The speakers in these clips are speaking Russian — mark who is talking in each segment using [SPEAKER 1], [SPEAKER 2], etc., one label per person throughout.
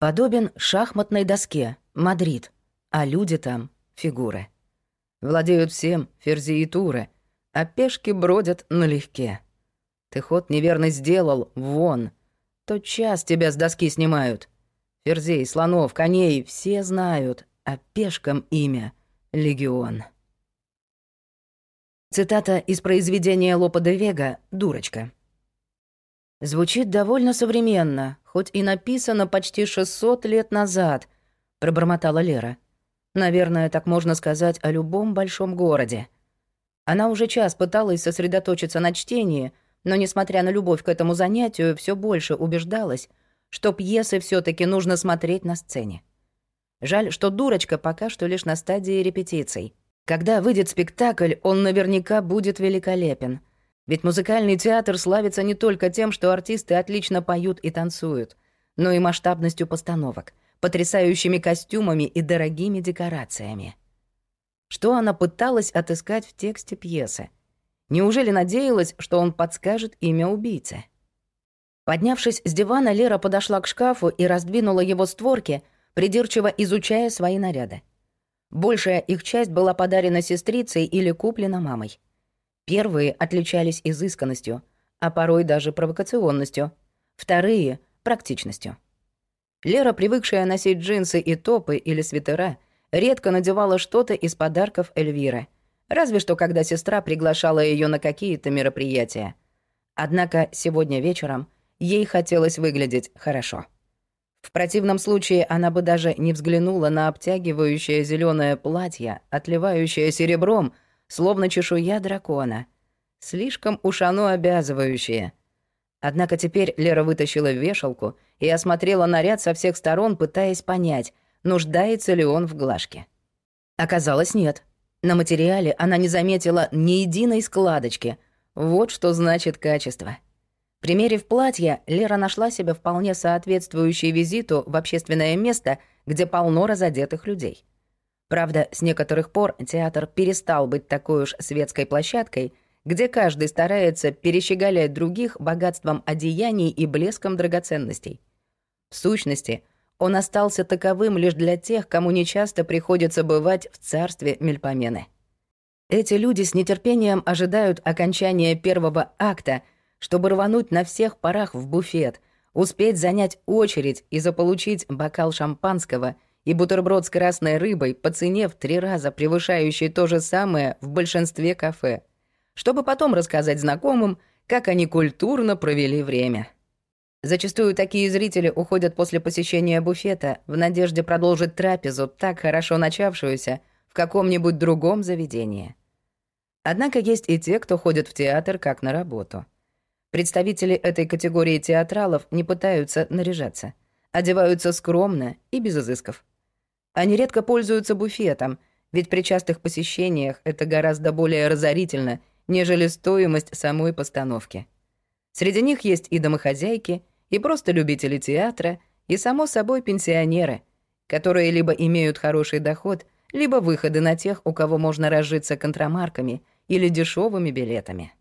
[SPEAKER 1] Подобен шахматной доске, Мадрид, а люди там — фигуры. Владеют всем ферзи и туры, а пешки бродят налегке. Ты ход неверно сделал, вон. Тот час тебя с доски снимают. Ферзей, слонов, коней все знают, а пешкам имя — легион. Цитата из произведения Лопе де Вега «Дурочка». Звучит довольно современно, хоть и написано почти 600 лет назад, пробормотала Лера. Наверное, так можно сказать о любом большом городе. Она уже час пыталась сосредоточиться на чтении, но, несмотря на любовь к этому занятию, все больше убеждалась, что пьесы все таки нужно смотреть на сцене. Жаль, что «Дурочка» пока что лишь на стадии репетиций. Когда выйдет спектакль, он наверняка будет великолепен. Ведь музыкальный театр славится не только тем, что артисты отлично поют и танцуют, но и масштабностью постановок, потрясающими костюмами и дорогими декорациями. Что она пыталась отыскать в тексте пьесы? Неужели надеялась, что он подскажет имя убийцы? Поднявшись с дивана, Лера подошла к шкафу и раздвинула его створки, придирчиво изучая свои наряды. Большая их часть была подарена сестрицей или куплена мамой. Первые отличались изысканностью, а порой даже провокационностью. Вторые — практичностью. Лера, привыкшая носить джинсы и топы или свитера, редко надевала что-то из подарков Эльвиры, разве что когда сестра приглашала ее на какие-то мероприятия. Однако сегодня вечером ей хотелось выглядеть хорошо. В противном случае она бы даже не взглянула на обтягивающее зеленое платье, отливающее серебром, словно чешуя дракона. Слишком уж оно обязывающее. Однако теперь Лера вытащила вешалку и осмотрела наряд со всех сторон, пытаясь понять, нуждается ли он в глажке. Оказалось, нет. На материале она не заметила ни единой складочки. Вот что значит качество. Примерив платье, Лера нашла себе вполне соответствующее визиту в общественное место, где полно разодетых людей. Правда, с некоторых пор театр перестал быть такой уж светской площадкой, где каждый старается перещеголять других богатством одеяний и блеском драгоценностей. В сущности, он остался таковым лишь для тех, кому нечасто приходится бывать в царстве Мельпомены. Эти люди с нетерпением ожидают окончания первого акта — чтобы рвануть на всех парах в буфет, успеть занять очередь и заполучить бокал шампанского и бутерброд с красной рыбой по цене в три раза превышающей то же самое в большинстве кафе, чтобы потом рассказать знакомым, как они культурно провели время. Зачастую такие зрители уходят после посещения буфета в надежде продолжить трапезу, так хорошо начавшуюся, в каком-нибудь другом заведении. Однако есть и те, кто ходит в театр как на работу — Представители этой категории театралов не пытаются наряжаться. Одеваются скромно и без изысков. Они редко пользуются буфетом, ведь при частых посещениях это гораздо более разорительно, нежели стоимость самой постановки. Среди них есть и домохозяйки, и просто любители театра, и, само собой, пенсионеры, которые либо имеют хороший доход, либо выходы на тех, у кого можно разжиться контрамарками или дешевыми билетами.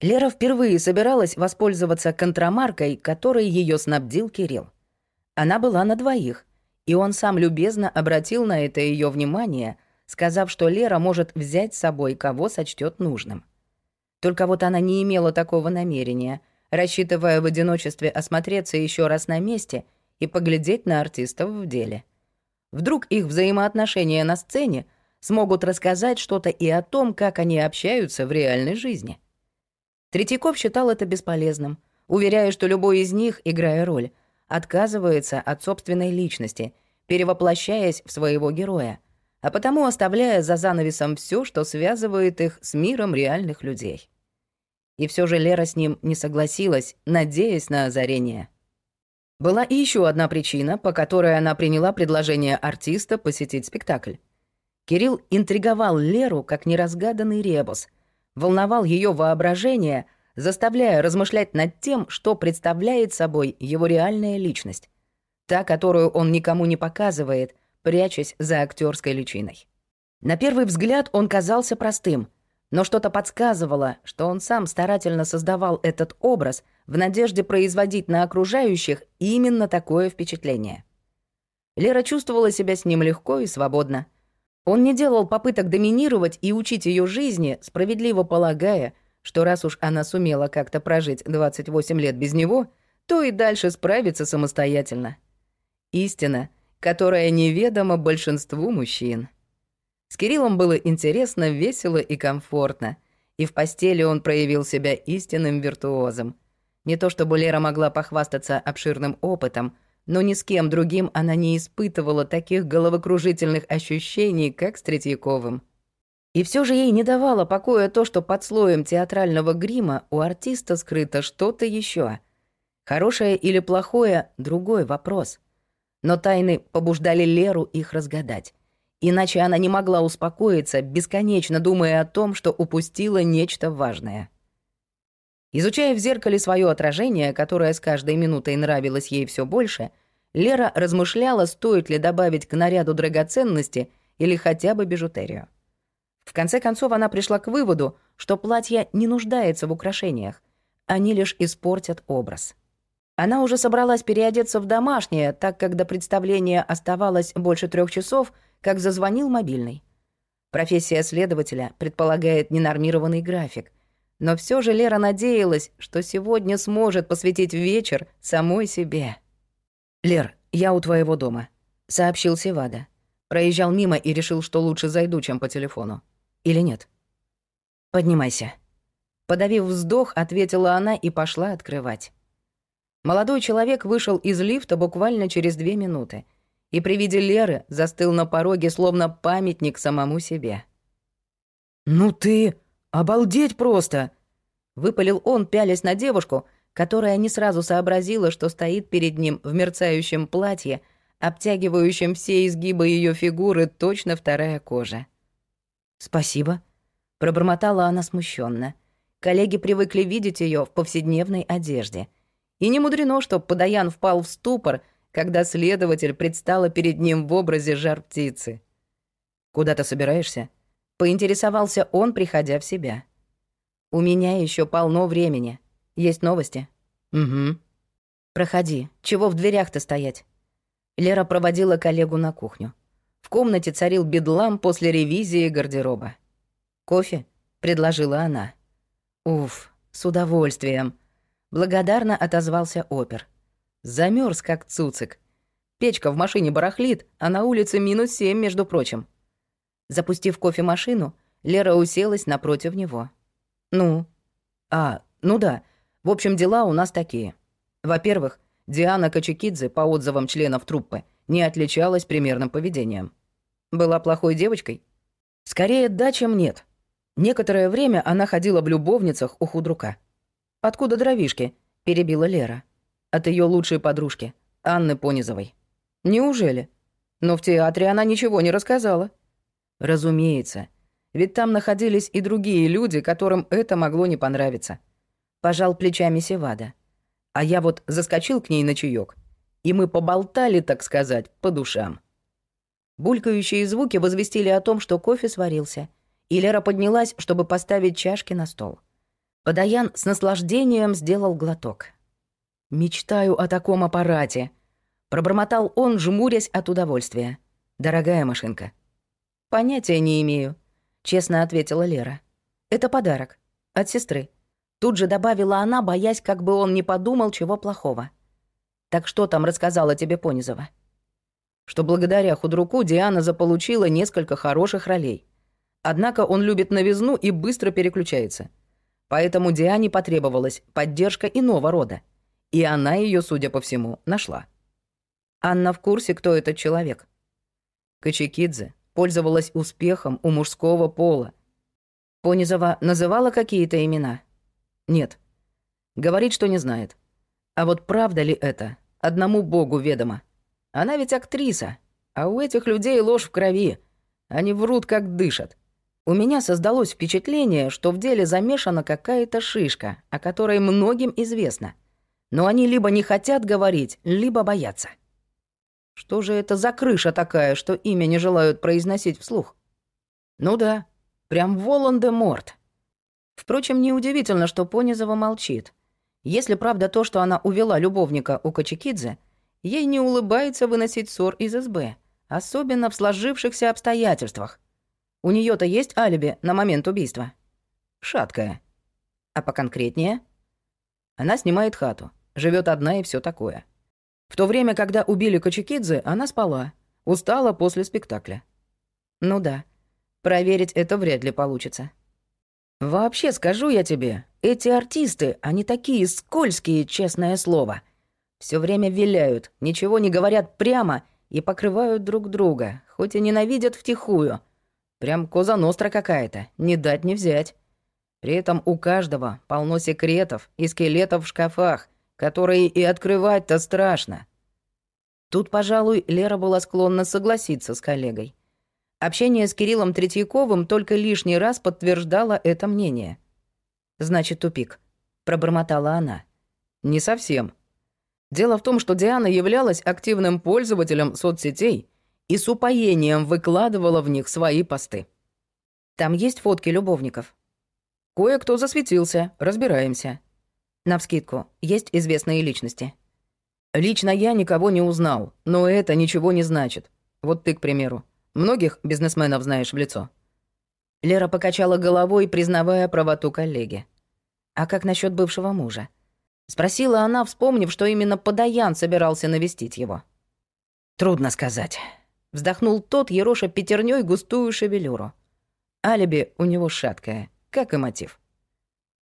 [SPEAKER 1] Лера впервые собиралась воспользоваться контрамаркой, которой ее снабдил Кирилл. Она была на двоих, и он сам любезно обратил на это ее внимание, сказав, что Лера может взять с собой, кого сочтет нужным. Только вот она не имела такого намерения, рассчитывая в одиночестве осмотреться еще раз на месте и поглядеть на артистов в деле. Вдруг их взаимоотношения на сцене смогут рассказать что-то и о том, как они общаются в реальной жизни. Третьяков считал это бесполезным, уверяя, что любой из них, играя роль, отказывается от собственной личности, перевоплощаясь в своего героя, а потому оставляя за занавесом все, что связывает их с миром реальных людей. И все же Лера с ним не согласилась, надеясь на озарение. Была и еще одна причина, по которой она приняла предложение артиста посетить спектакль. Кирилл интриговал Леру как неразгаданный ребус — волновал ее воображение, заставляя размышлять над тем, что представляет собой его реальная личность. Та, которую он никому не показывает, прячась за актерской личиной. На первый взгляд он казался простым, но что-то подсказывало, что он сам старательно создавал этот образ в надежде производить на окружающих именно такое впечатление — Лера чувствовала себя с ним легко и свободно. Он не делал попыток доминировать и учить ее жизни, справедливо полагая, что раз уж она сумела как-то прожить 28 лет без него, то и дальше справится самостоятельно. Истина, которая неведома большинству мужчин. С Кириллом было интересно, весело и комфортно, и в постели он проявил себя истинным виртуозом. Не то чтобы Лера могла похвастаться обширным опытом, но ни с кем другим она не испытывала таких головокружительных ощущений, как с Третьяковым. И все же ей не давало покоя то, что под слоем театрального грима у артиста скрыто что-то еще. Хорошее или плохое — другой вопрос. Но тайны побуждали Леру их разгадать. Иначе она не могла успокоиться, бесконечно думая о том, что упустила нечто важное. Изучая в зеркале свое отражение, которое с каждой минутой нравилось ей все больше, Лера размышляла, стоит ли добавить к наряду драгоценности или хотя бы бижутерию. В конце концов она пришла к выводу, что платье не нуждается в украшениях, они лишь испортят образ. Она уже собралась переодеться в домашнее, так как до представления оставалось больше трех часов — как зазвонил мобильный. Профессия следователя предполагает ненормированный график, но все же Лера надеялась, что сегодня сможет посвятить вечер самой себе. «Лер, я у твоего дома», — сообщил Севада. Проезжал мимо и решил, что лучше зайду, чем по телефону. Или нет? «Поднимайся». Подавив вздох, ответила она и пошла открывать. Молодой человек вышел из лифта буквально через две минуты — и при виде Леры застыл на пороге, словно памятник самому себе. «Ну ты... обалдеть просто!» — выпалил он, пялясь на девушку, которая не сразу сообразила, что стоит перед ним в мерцающем платье, обтягивающем все изгибы ее фигуры точно вторая кожа. «Спасибо», — пробормотала она смущенно. Коллеги привыкли видеть ее в повседневной одежде. И не мудрено, что Подаян впал в ступор — когда следователь предстала перед ним в образе жар-птицы. «Куда ты собираешься?» — поинтересовался он, приходя в себя. «У меня еще полно времени. Есть новости?» «Угу». «Проходи. Чего в дверях-то стоять?» Лера проводила коллегу на кухню. В комнате царил бедлам после ревизии гардероба. «Кофе?» — предложила она. «Уф, с удовольствием», — благодарно отозвался опер. Замерз как цуцик. Печка в машине барахлит, а на улице минус семь, между прочим. Запустив кофемашину, Лера уселась напротив него. «Ну?» «А, ну да. В общем, дела у нас такие. Во-первых, Диана Качекидзе, по отзывам членов труппы, не отличалась примерным поведением. Была плохой девочкой? Скорее да, чем нет. Некоторое время она ходила в любовницах у худрука. «Откуда дровишки?» — перебила Лера от ее лучшей подружки, Анны Понизовой. Неужели? Но в театре она ничего не рассказала. Разумеется. Ведь там находились и другие люди, которым это могло не понравиться. Пожал плечами Севада. А я вот заскочил к ней на чаек, и мы поболтали, так сказать, по душам. Булькающие звуки возвестили о том, что кофе сварился, и Лера поднялась, чтобы поставить чашки на стол. Подаян с наслаждением сделал глоток. «Мечтаю о таком аппарате», — пробормотал он, жмурясь от удовольствия. «Дорогая машинка». «Понятия не имею», — честно ответила Лера. «Это подарок. От сестры». Тут же добавила она, боясь, как бы он не подумал чего плохого. «Так что там рассказала тебе Понизова?» Что благодаря худруку Диана заполучила несколько хороших ролей. Однако он любит новизну и быстро переключается. Поэтому Диане потребовалась поддержка иного рода — и она ее, судя по всему, нашла. Анна в курсе, кто этот человек. Качекидзе пользовалась успехом у мужского пола. Понизова называла какие-то имена? Нет. Говорит, что не знает. А вот правда ли это, одному богу ведомо. Она ведь актриса, а у этих людей ложь в крови. Они врут, как дышат. У меня создалось впечатление, что в деле замешана какая-то шишка, о которой многим известно — но они либо не хотят говорить, либо боятся. Что же это за крыша такая, что имя не желают произносить вслух? Ну да, прям Волан-де-Морт. Впрочем, неудивительно, что Понизова молчит. Если правда то, что она увела любовника у Качекидзе, ей не улыбается выносить ссор из СБ, особенно в сложившихся обстоятельствах. У нее то есть алиби на момент убийства? Шаткая. А поконкретнее? Она снимает хату, живет одна и все такое. В то время, когда убили Кочекидзе, она спала, устала после спектакля. Ну да, проверить это вряд ли получится. Вообще, скажу я тебе, эти артисты, они такие скользкие, честное слово. Все время виляют, ничего не говорят прямо и покрывают друг друга, хоть и ненавидят втихую. Прям коза ностра какая-то, не дать не взять. При этом у каждого полно секретов и скелетов в шкафах, которые и открывать-то страшно. Тут, пожалуй, Лера была склонна согласиться с коллегой. Общение с Кириллом Третьяковым только лишний раз подтверждало это мнение. «Значит, тупик», — пробормотала она. «Не совсем. Дело в том, что Диана являлась активным пользователем соцсетей и с упоением выкладывала в них свои посты. Там есть фотки любовников. Кое-кто засветился, разбираемся. Навскидку, есть известные личности. Лично я никого не узнал, но это ничего не значит. Вот ты, к примеру. Многих бизнесменов знаешь в лицо. Лера покачала головой, признавая правоту коллеги. А как насчет бывшего мужа? Спросила она, вспомнив, что именно Подаян собирался навестить его. Трудно сказать. Вздохнул тот, ероша пятерней густую шевелюру. Алиби у него шаткое как и мотив.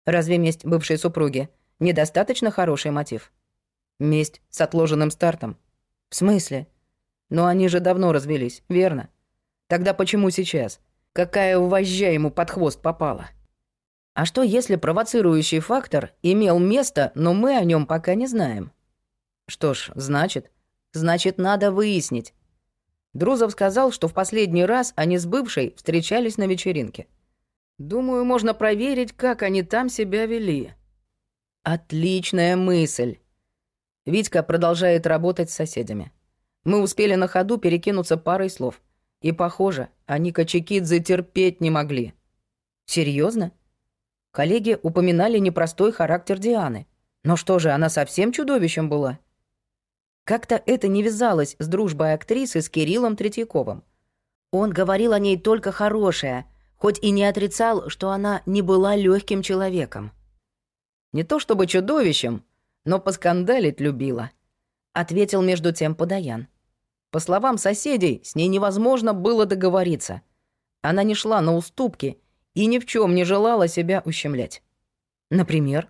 [SPEAKER 1] Разве месть бывшей супруги недостаточно хороший мотив? Месть с отложенным стартом? В смысле? Но они же давно развелись, верно? Тогда почему сейчас? Какая вожжа ему под хвост попала? А что, если провоцирующий фактор имел место, но мы о нем пока не знаем? Что ж, значит, значит, надо выяснить. Друзов сказал, что в последний раз они с бывшей встречались на вечеринке. Думаю, можно проверить, как они там себя вели. Отличная мысль. Витька продолжает работать с соседями. Мы успели на ходу перекинуться парой слов. И, похоже, они Качекидзе терпеть не могли. Серьезно? Коллеги упоминали непростой характер Дианы. Но что же, она совсем чудовищем была? Как-то это не вязалось с дружбой актрисы с Кириллом Третьяковым. Он говорил о ней только хорошее — хоть и не отрицал, что она не была легким человеком. Не то чтобы чудовищем, но поскандалить любила, ответил между тем Подаян. По словам соседей, с ней невозможно было договориться. Она не шла на уступки и ни в чем не желала себя ущемлять. Например?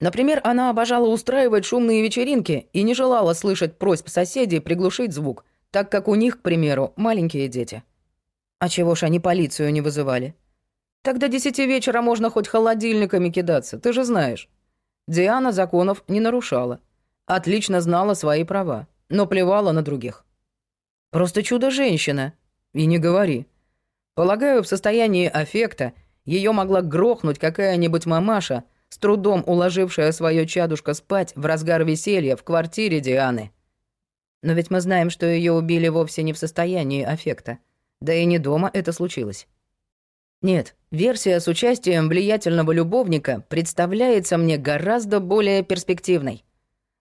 [SPEAKER 1] Например, она обожала устраивать шумные вечеринки и не желала слышать просьб соседей приглушить звук, так как у них, к примеру, маленькие дети — а чего ж они полицию не вызывали? Тогда десяти вечера можно хоть холодильниками кидаться, ты же знаешь. Диана законов не нарушала. Отлично знала свои права, но плевала на других. Просто чудо-женщина. И не говори. Полагаю, в состоянии аффекта ее могла грохнуть какая-нибудь мамаша, с трудом уложившая свое чадушка спать в разгар веселья в квартире Дианы. Но ведь мы знаем, что ее убили вовсе не в состоянии аффекта. Да и не дома это случилось. Нет, версия с участием влиятельного любовника представляется мне гораздо более перспективной.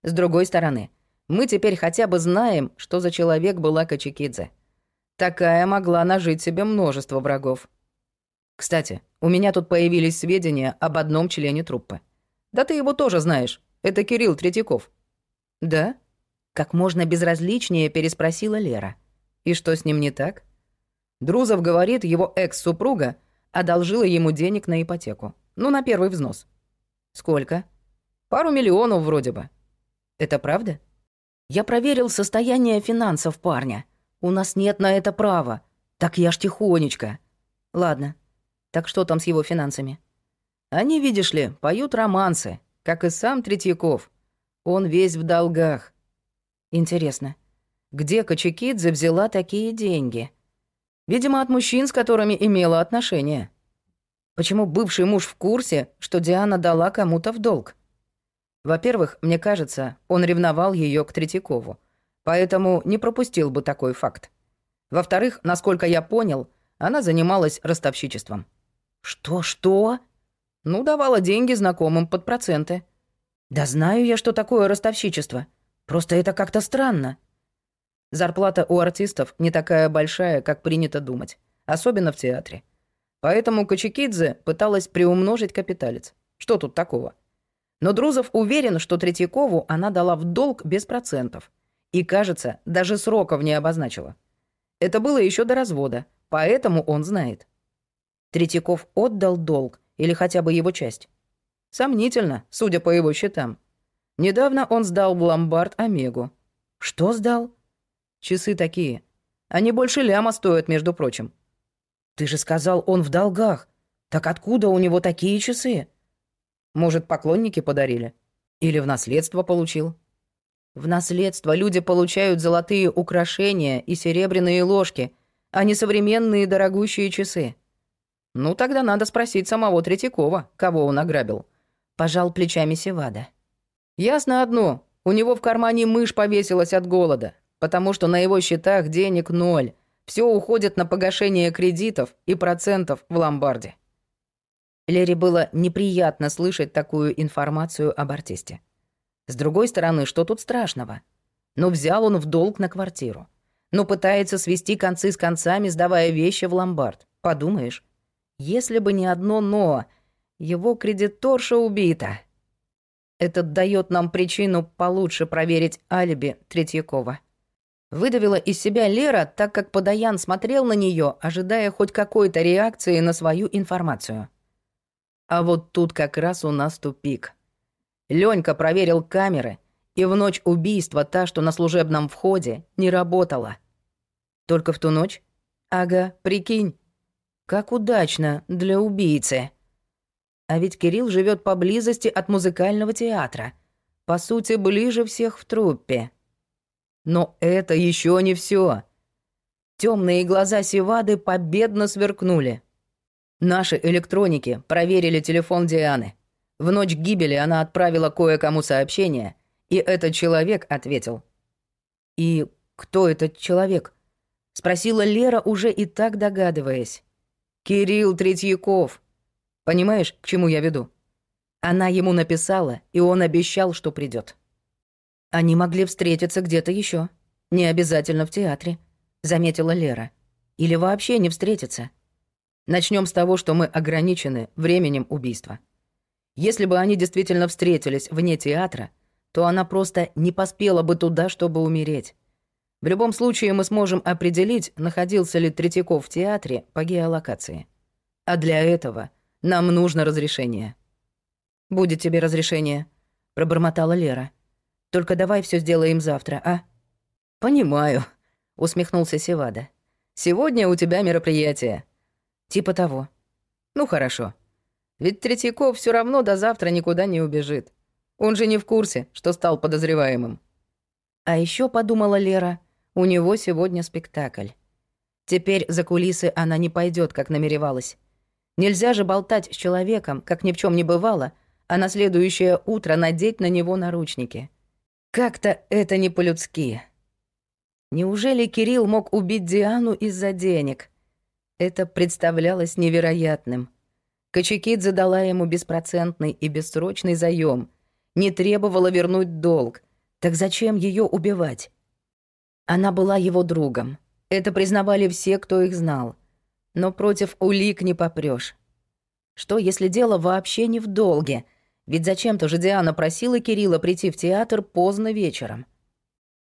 [SPEAKER 1] С другой стороны, мы теперь хотя бы знаем, что за человек была Качикидзе. Такая могла нажить себе множество врагов. Кстати, у меня тут появились сведения об одном члене труппы. Да ты его тоже знаешь. Это Кирилл Третьяков. Да? Как можно безразличнее переспросила Лера. И что с ним не так? Друзов говорит, его экс-супруга одолжила ему денег на ипотеку. Ну, на первый взнос. Сколько? Пару миллионов вроде бы. Это правда? Я проверил состояние финансов парня. У нас нет на это права. Так я ж тихонечко. Ладно. Так что там с его финансами? Они, видишь ли, поют романсы, как и сам Третьяков. Он весь в долгах. Интересно, где Кочекидзе взяла такие деньги? Видимо, от мужчин, с которыми имела отношение. Почему бывший муж в курсе, что Диана дала кому-то в долг? Во-первых, мне кажется, он ревновал ее к Третьякову, поэтому не пропустил бы такой факт. Во-вторых, насколько я понял, она занималась ростовщичеством. Что-что? Ну, давала деньги знакомым под проценты. Да знаю я, что такое ростовщичество. Просто это как-то странно. Зарплата у артистов не такая большая, как принято думать, особенно в театре. Поэтому Кочекидзе пыталась приумножить капиталец. Что тут такого? Но Друзов уверен, что Третьякову она дала в долг без процентов. И, кажется, даже сроков не обозначила. Это было еще до развода, поэтому он знает. Третьяков отдал долг или хотя бы его часть. Сомнительно, судя по его счетам. Недавно он сдал в ломбард Омегу. Что сдал? Часы такие. Они больше ляма стоят, между прочим. Ты же сказал, он в долгах. Так откуда у него такие часы? Может, поклонники подарили? Или в наследство получил? В наследство люди получают золотые украшения и серебряные ложки, а не современные дорогущие часы. Ну, тогда надо спросить самого Третьякова, кого он ограбил. Пожал плечами Севада. Ясно одно, у него в кармане мышь повесилась от голода, потому что на его счетах денег ноль. Все уходит на погашение кредитов и процентов в ломбарде. Лере было неприятно слышать такую информацию об артисте. С другой стороны, что тут страшного? Ну, взял он в долг на квартиру. Ну, пытается свести концы с концами, сдавая вещи в ломбард. Подумаешь, если бы не одно «но», его кредиторша убита. Это дает нам причину получше проверить алиби Третьякова. Выдавила из себя Лера, так как Подаян смотрел на нее, ожидая хоть какой-то реакции на свою информацию. А вот тут как раз у нас тупик. Лёнька проверил камеры, и в ночь убийства та, что на служебном входе, не работала. Только в ту ночь? Ага, прикинь. Как удачно для убийцы. А ведь Кирилл живет поблизости от музыкального театра. По сути, ближе всех в труппе. Но это еще не все. Темные глаза Севады победно сверкнули. Наши электроники проверили телефон Дианы. В ночь гибели она отправила кое-кому сообщение, и этот человек ответил. «И кто этот человек?» — спросила Лера, уже и так догадываясь. «Кирилл Третьяков. Понимаешь, к чему я веду?» Она ему написала, и он обещал, что придет. Они могли встретиться где-то еще, не обязательно в театре, заметила Лера. Или вообще не встретиться. Начнем с того, что мы ограничены временем убийства. Если бы они действительно встретились вне театра, то она просто не поспела бы туда, чтобы умереть. В любом случае мы сможем определить, находился ли Третьяков в театре по геолокации. А для этого нам нужно разрешение. «Будет тебе разрешение», — пробормотала Лера. «Только давай все сделаем завтра, а?» «Понимаю», — усмехнулся Севада. «Сегодня у тебя мероприятие. Типа того. Ну хорошо. Ведь Третьяков все равно до завтра никуда не убежит. Он же не в курсе, что стал подозреваемым. А еще подумала Лера, у него сегодня спектакль. Теперь за кулисы она не пойдет, как намеревалась. Нельзя же болтать с человеком, как ни в чем не бывало, а на следующее утро надеть на него наручники. Как-то это не по-людски. Неужели Кирилл мог убить Диану из-за денег? Это представлялось невероятным. Кочекидзе дала ему беспроцентный и бессрочный заем, не требовала вернуть долг. Так зачем ее убивать? Она была его другом. Это признавали все, кто их знал. Но против улик не попрёшь. Что, если дело вообще не в долге? Ведь зачем-то же Диана просила Кирилла прийти в театр поздно вечером.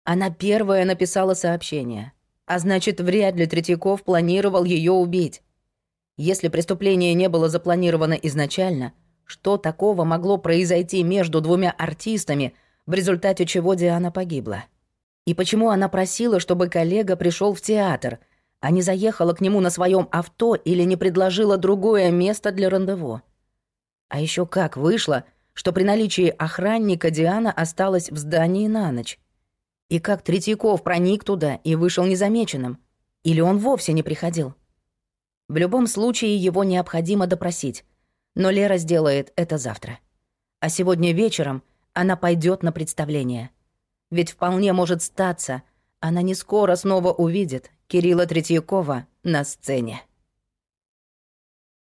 [SPEAKER 1] Она первая написала сообщение. А значит, вряд ли Третьяков планировал ее убить. Если преступление не было запланировано изначально, что такого могло произойти между двумя артистами, в результате чего Диана погибла? И почему она просила, чтобы коллега пришел в театр, а не заехала к нему на своем авто или не предложила другое место для рандеву? А еще как вышло, что при наличии охранника Диана осталась в здании на ночь? И как Третьяков проник туда и вышел незамеченным? Или он вовсе не приходил? В любом случае его необходимо допросить. Но Лера сделает это завтра. А сегодня вечером она пойдет на представление. Ведь вполне может статься, она не скоро снова увидит Кирилла Третьякова на сцене.